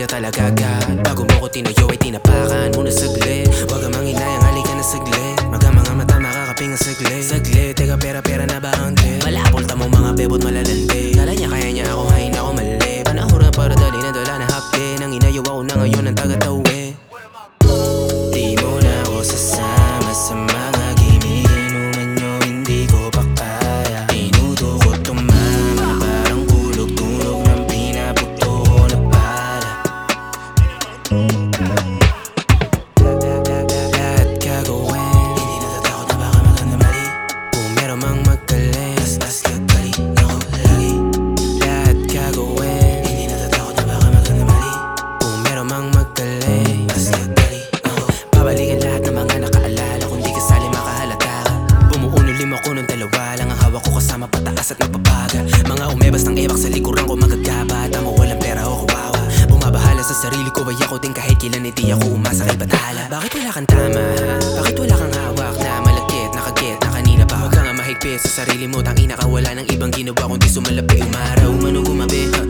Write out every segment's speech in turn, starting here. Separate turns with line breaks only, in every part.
ka talaga agad. Bago mo ko tinayo ay tinapakan Muna saglit. Pati ako din kahit kailan hindi ako umasa kay batala Bakit wala kang tama? Bakit wala kang hawak na malagkit, nakagit, na kanina pa? Huwag ka nga mahigpit sa sarili mo Tangina ka wala ng ibang ginawa kundi sumalapi Umaraw, manong gumabi, ha?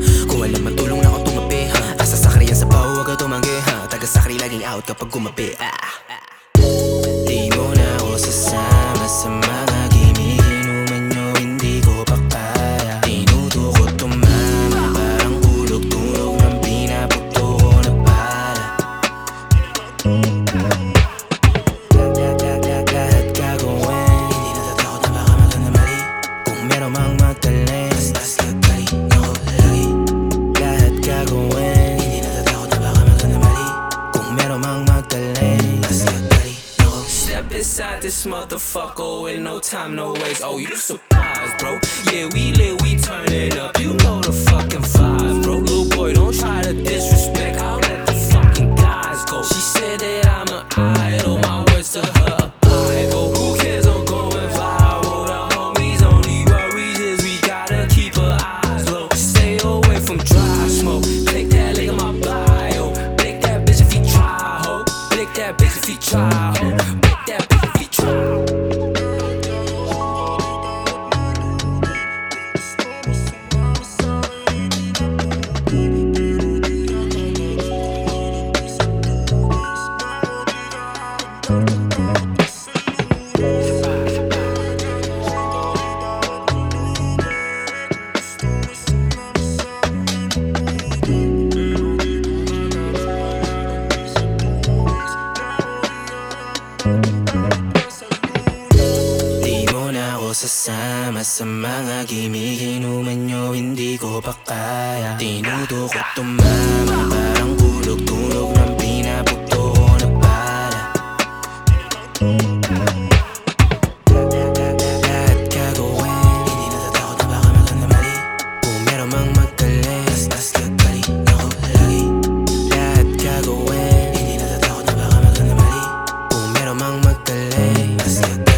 step inside this motherfucker with no time, no waste. Oh, you surprised, bro? Yeah, we lit, we turn it up. You know the fucking. Di sasama sa mga gimmick Inuman nyo, hindi ko pa kaya. Tinuto ko tumama Parang kulog-tulog ng pinapukto ko na pala escalate.